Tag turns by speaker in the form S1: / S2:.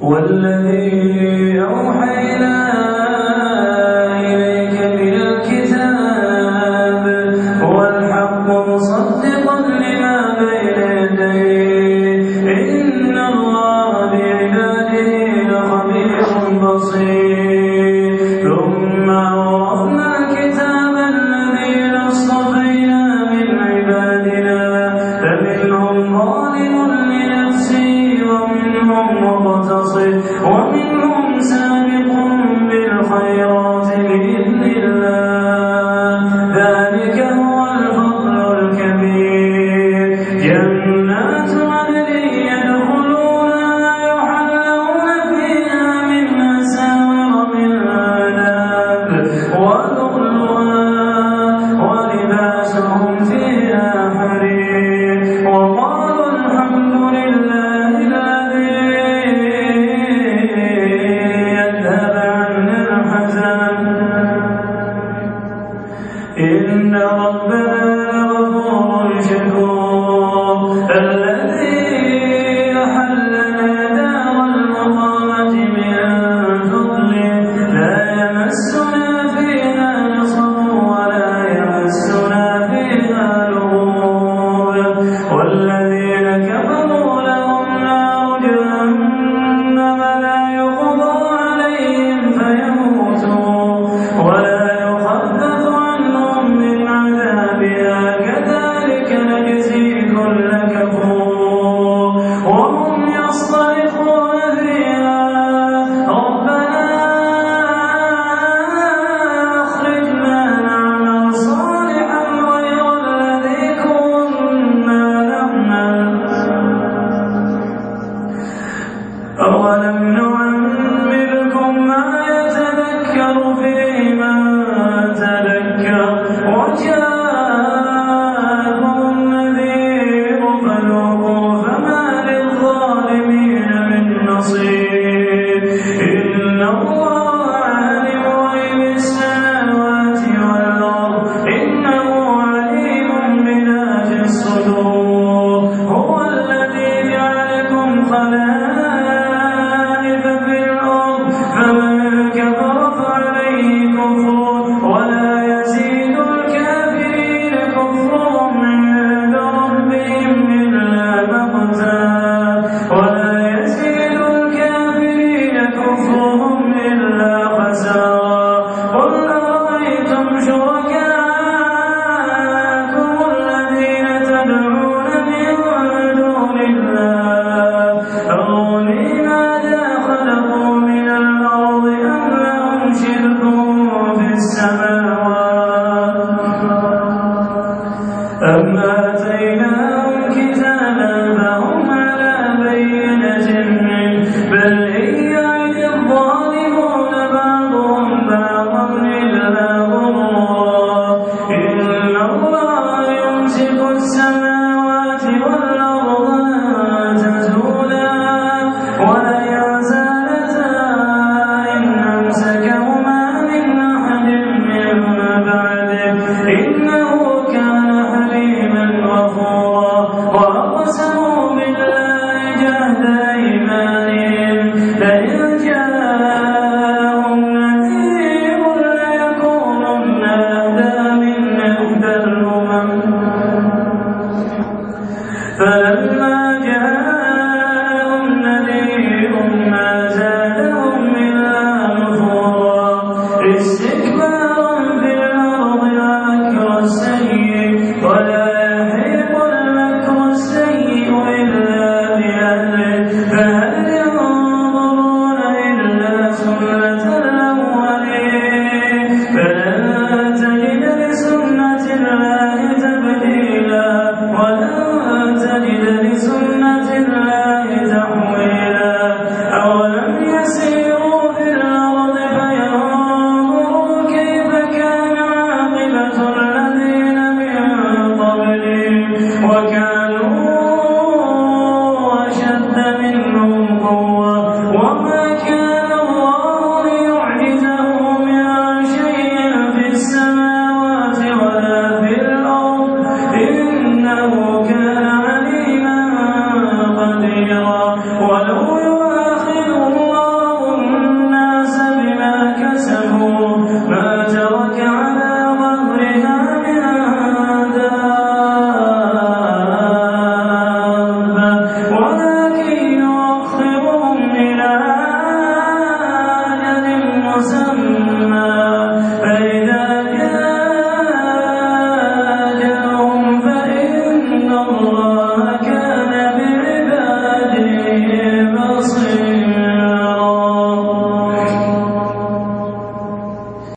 S1: والذي أوحينا ولباسهم فيها أم الله